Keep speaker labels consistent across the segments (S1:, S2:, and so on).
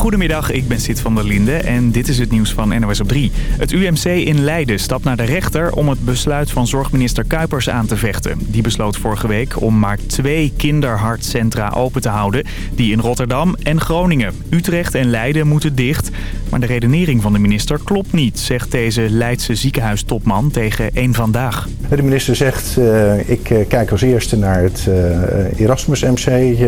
S1: Goedemiddag, ik ben Sid van der Linde en dit is het nieuws van NOS op 3. Het UMC in Leiden stapt naar de rechter om het besluit van zorgminister Kuipers aan te vechten. Die besloot vorige week om maar twee kinderhartcentra open te houden. Die in Rotterdam en Groningen. Utrecht en Leiden moeten dicht. Maar de redenering van de minister klopt niet, zegt deze Leidse ziekenhuistopman tegen Eén Vandaag.
S2: De minister zegt, uh, ik uh, kijk als eerste naar het uh, Erasmus MC...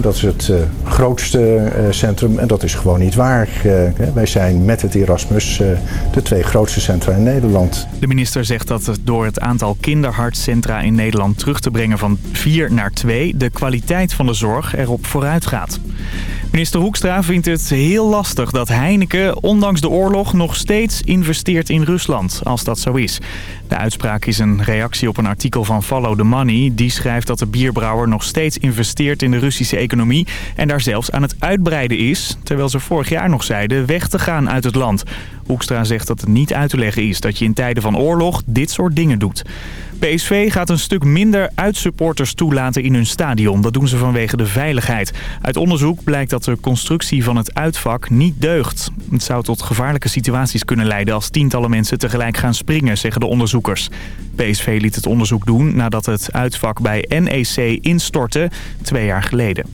S2: Dat is het grootste uh, en dat is gewoon niet waar. Uh, wij zijn met het Erasmus de twee grootste centra in Nederland.
S1: De minister zegt dat door het aantal kinderhartcentra in Nederland terug te brengen van 4 naar 2... de kwaliteit van de zorg erop vooruit gaat. Minister Hoekstra vindt het heel lastig dat Heineken ondanks de oorlog nog steeds investeert in Rusland, als dat zo is. De uitspraak is een reactie op een artikel van Follow the Money. Die schrijft dat de bierbrouwer nog steeds investeert in de Russische economie en daar zelfs aan het uitbreiden is, terwijl ze vorig jaar nog zeiden weg te gaan uit het land. Hoekstra zegt dat het niet uit te leggen is dat je in tijden van oorlog dit soort dingen doet. PSV gaat een stuk minder uitsupporters toelaten in hun stadion. Dat doen ze vanwege de veiligheid. Uit onderzoek blijkt dat de constructie van het uitvak niet deugt. Het zou tot gevaarlijke situaties kunnen leiden als tientallen mensen tegelijk gaan springen, zeggen de onderzoekers. PSV liet het onderzoek doen nadat het uitvak bij NEC instortte twee jaar geleden.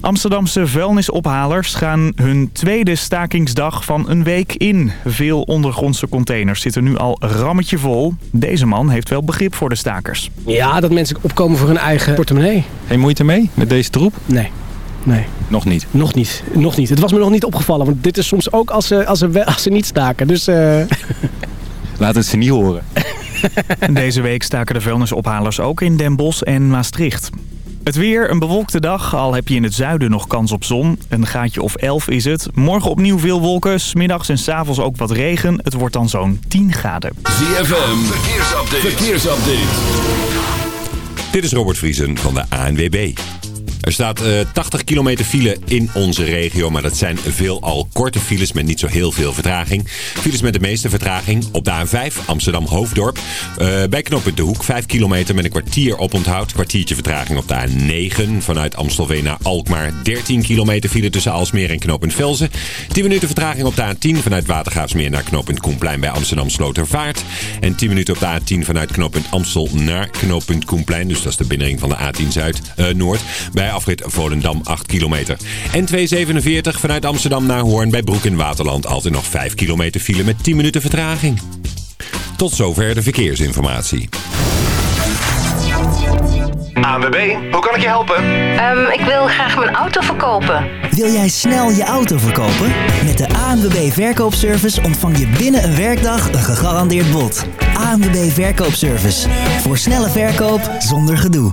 S1: Amsterdamse vuilnisophalers gaan hun tweede stakingsdag van een week in. Veel ondergrondse containers zitten nu al rammetje vol. Deze man heeft wel begrip voor de stakers.
S3: Ja, dat mensen opkomen voor hun eigen portemonnee.
S4: Geen moeite mee met deze troep?
S3: Nee. Nee.
S4: Nog niet?
S3: Nog niet. Nog niet. Het was me nog niet opgevallen. Want dit is soms ook als ze, als ze, als ze niet staken. Dus... Uh...
S4: Laat het ze niet horen.
S1: Deze week staken de vuilnisophalers ook in Den Bosch en Maastricht. Het weer, een bewolkte dag, al heb je in het zuiden nog kans op zon. Een gaatje of 11 is het. Morgen opnieuw veel wolken, smiddags en s'avonds ook wat regen. Het wordt dan zo'n 10 graden.
S5: ZFM, verkeersupdate. verkeersupdate. Dit is Robert Vriesen van de ANWB. Er staat uh, 80 kilometer file in onze regio, maar dat zijn veelal korte files met niet zo heel veel vertraging. Files met de meeste vertraging op de A5 Amsterdam-Hoofddorp. Uh, bij knooppunt De Hoek 5 kilometer met een kwartier op onthoud. Kwartiertje vertraging op de A9 vanuit Amstelveen naar Alkmaar. 13 kilometer file tussen Alsmeer en knooppunt Velzen. 10 minuten vertraging op de A10 vanuit Watergraafsmeer naar knooppunt Koenplein bij Amsterdam Slotervaart. En 10 minuten op de A10 vanuit knooppunt Amstel naar knooppunt Koenplein. Dus dat is de binnenring van de A10 Zuid, uh, Noord. Bij afrit Volendam 8 kilometer. En 247 vanuit Amsterdam naar Hoorn bij Broek in Waterland. Altijd nog 5 kilometer file met 10 minuten vertraging. Tot zover de verkeersinformatie.
S6: ANWB, hoe kan ik je helpen?
S7: Um, ik wil graag mijn auto verkopen.
S8: Wil jij snel je auto verkopen? Met de ANWB Verkoopservice ontvang je binnen een werkdag een gegarandeerd bod. ANWB Verkoopservice. Voor snelle verkoop zonder gedoe.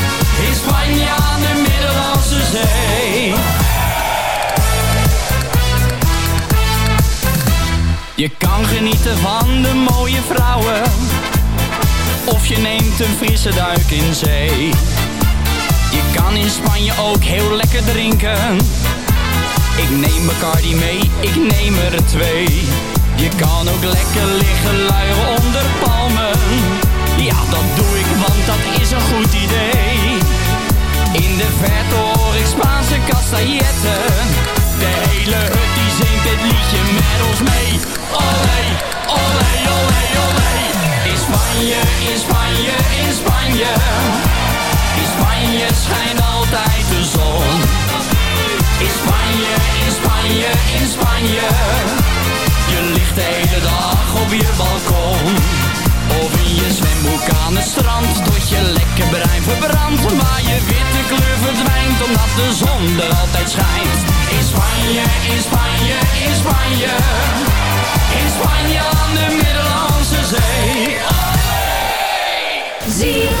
S9: In Spanje aan de Middellandse Zee? Je kan genieten van de mooie vrouwen. Of je neemt een frisse duik in zee. Je kan in Spanje ook heel lekker drinken. Ik neem Bacardi mee, ik neem er twee. Je kan ook lekker liggen luieren onder palmen. Ja, dat doe ik, want dat is een goed idee In de verte hoor ik Spaanse castailletten. De hele hut die zingt dit liedje met ons mee. Olé, olé, olé, olé. In Spanje, in Spanje, in Spanje. In Spanje schijnt altijd de zon. In Spanje, in Spanje, in Spanje. Je ligt de hele dag op je balkon. Of in je zwembroek aan het strand Tot je bruin verbrandt Maar je witte kleur verdwijnt Omdat de zon er altijd schijnt. In Spanje, in Spanje, in Spanje. In Spanje aan de Middellandse Zee.
S10: ZFM.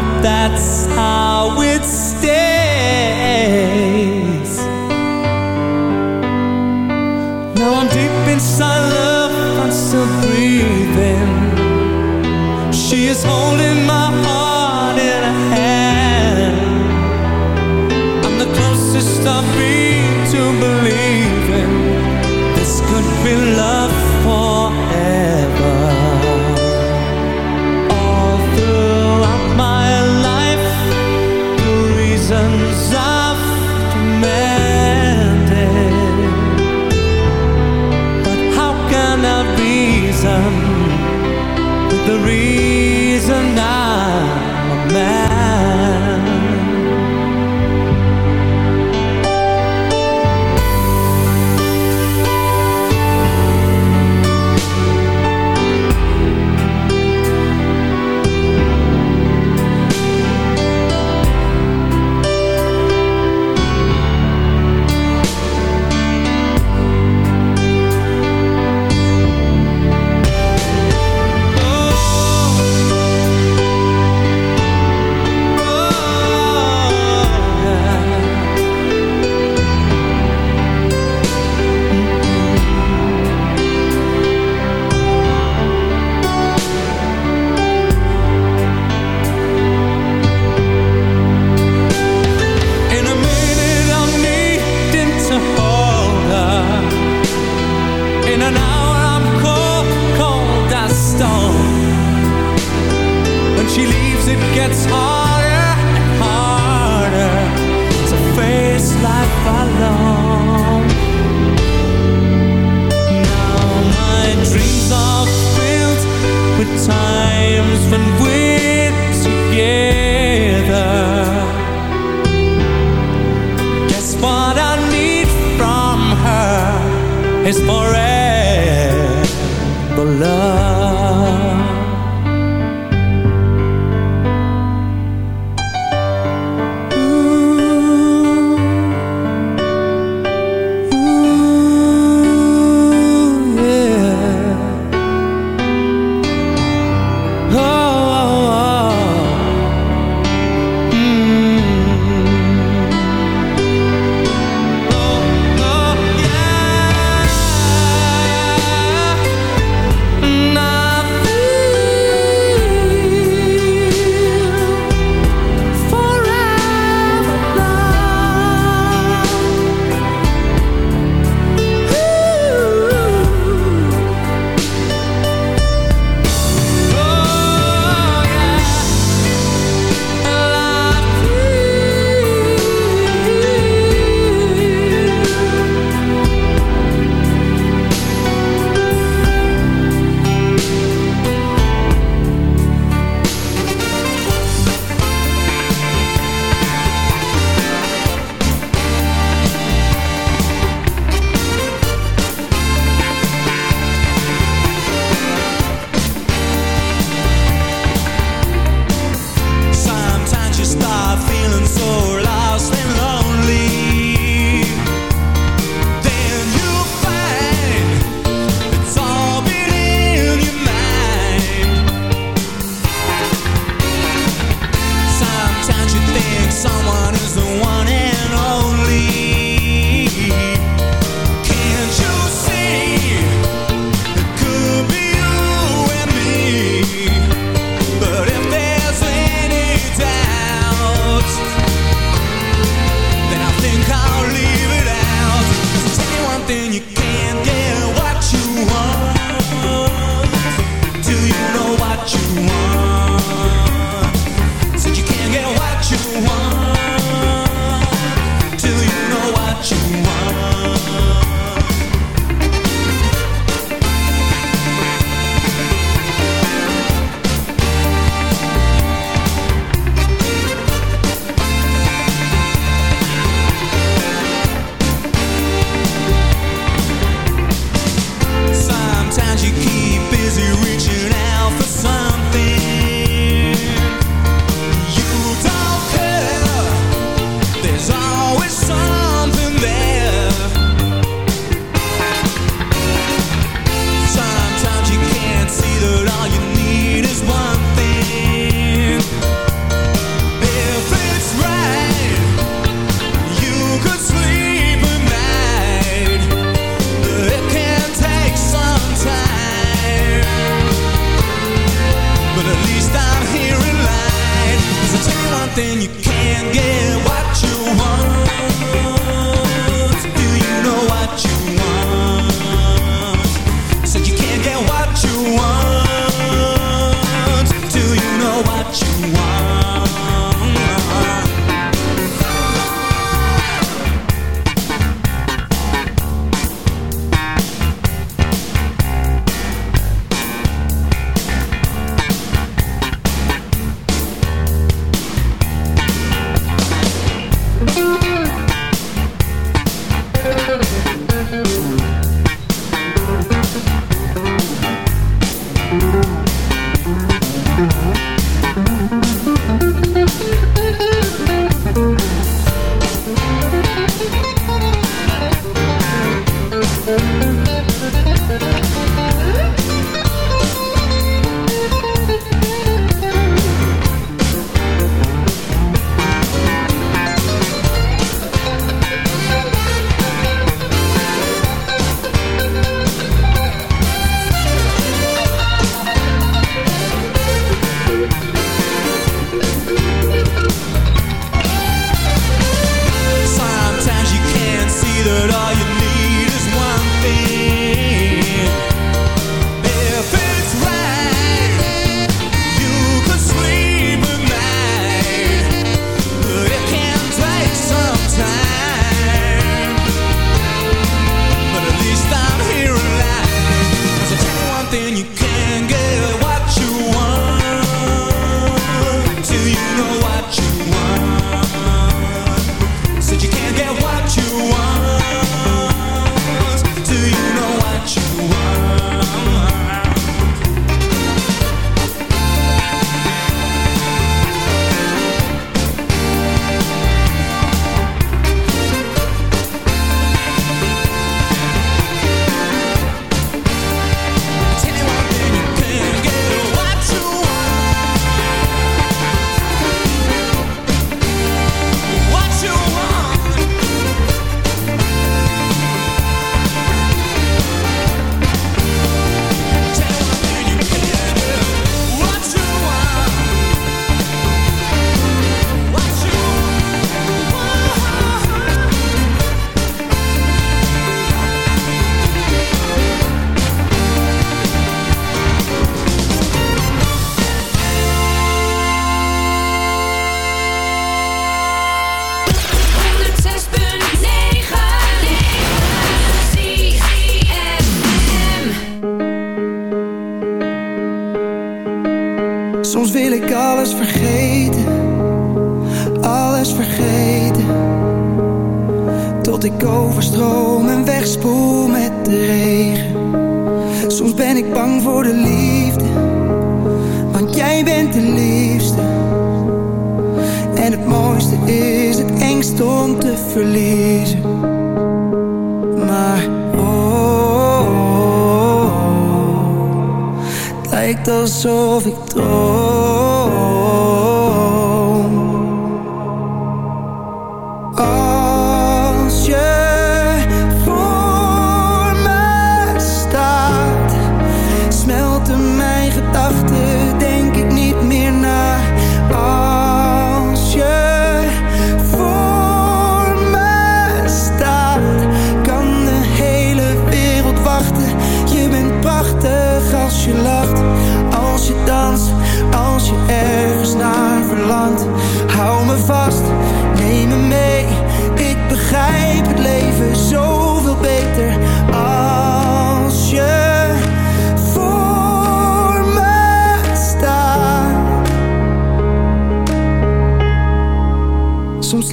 S11: Hope that's how it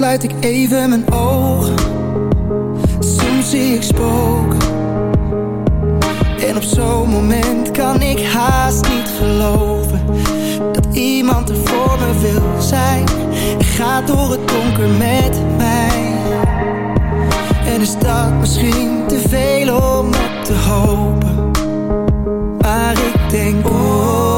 S12: sluit ik even mijn ogen, soms zie ik spoken. En op zo'n moment kan ik haast niet geloven dat iemand er voor me wil zijn. En gaat door het donker met mij. En is dat misschien te veel om op te hopen? Maar ik denk, oh,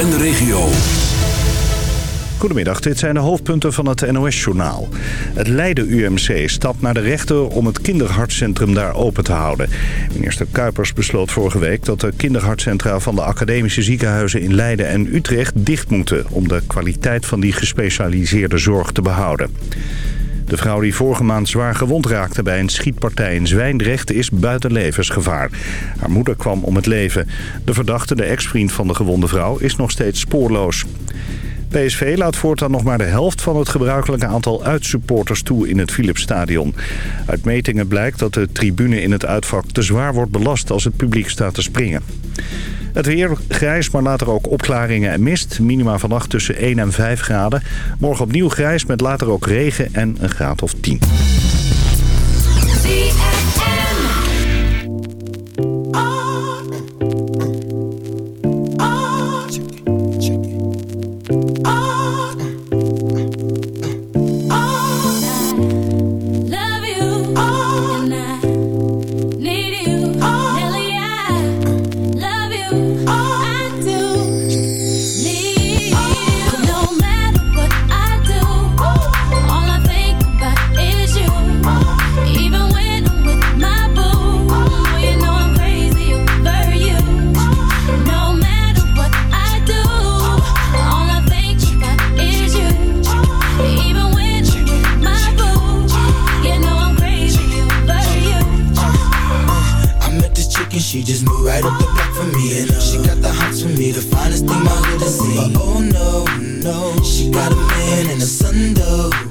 S13: En de regio.
S2: Goedemiddag, dit zijn de hoofdpunten van het NOS-journaal. Het Leiden UMC stapt naar de rechter om het kinderhartcentrum daar open te houden. Minister Kuipers besloot vorige week dat de kinderhartcentra van de academische ziekenhuizen in Leiden en Utrecht dicht moeten... om de kwaliteit van die gespecialiseerde zorg te behouden. De vrouw die vorige maand zwaar gewond raakte bij een schietpartij in Zwijndrecht is buiten levensgevaar. Haar moeder kwam om het leven. De verdachte, de ex-vriend van de gewonde vrouw, is nog steeds spoorloos. PSV laat voortaan nog maar de helft van het gebruikelijke aantal uitsupporters toe in het Philipsstadion. Uit metingen blijkt dat de tribune in het uitvak te zwaar wordt belast als het publiek staat te springen. Het weer grijs, maar later ook opklaringen en mist. Minima vannacht tussen 1 en 5 graden. Morgen opnieuw grijs met later ook regen en een graad of 10.
S14: And she just moved right up the back for me. And she got the hots for me, the finest thing my hood has seen. But oh no, no, she
S15: got a man and a son though.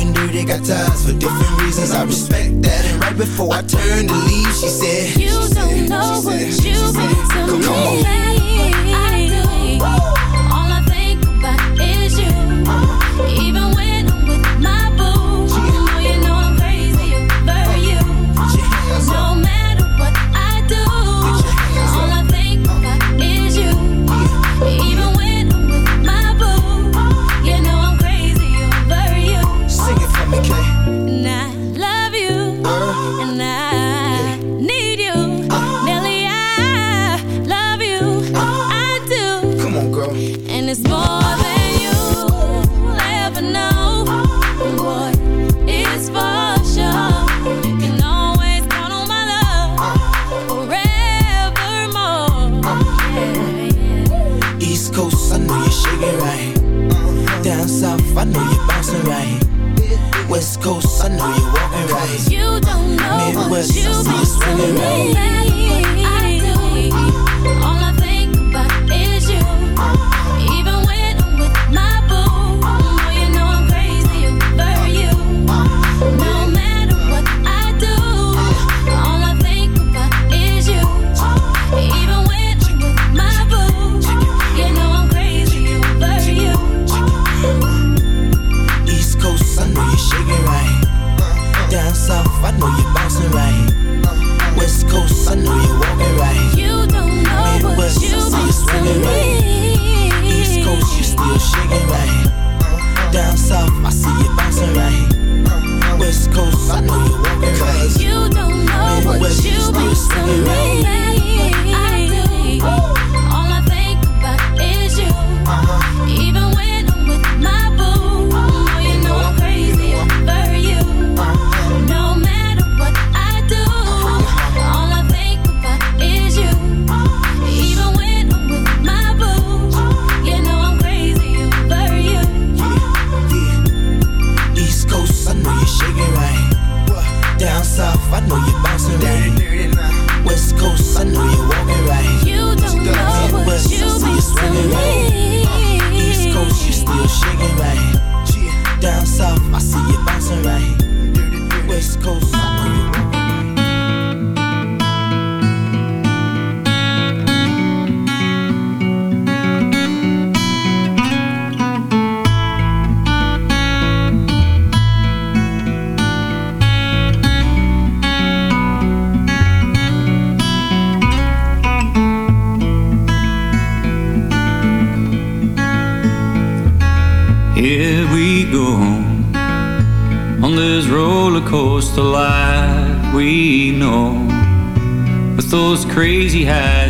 S15: and Dirty got ties for different reasons. I respect that. And right before I turned to leave, she said,
S14: You don't know what you mean to
S15: Come
S14: me.
S15: on.
S14: I do. All I think about is you. Even crazy
S11: high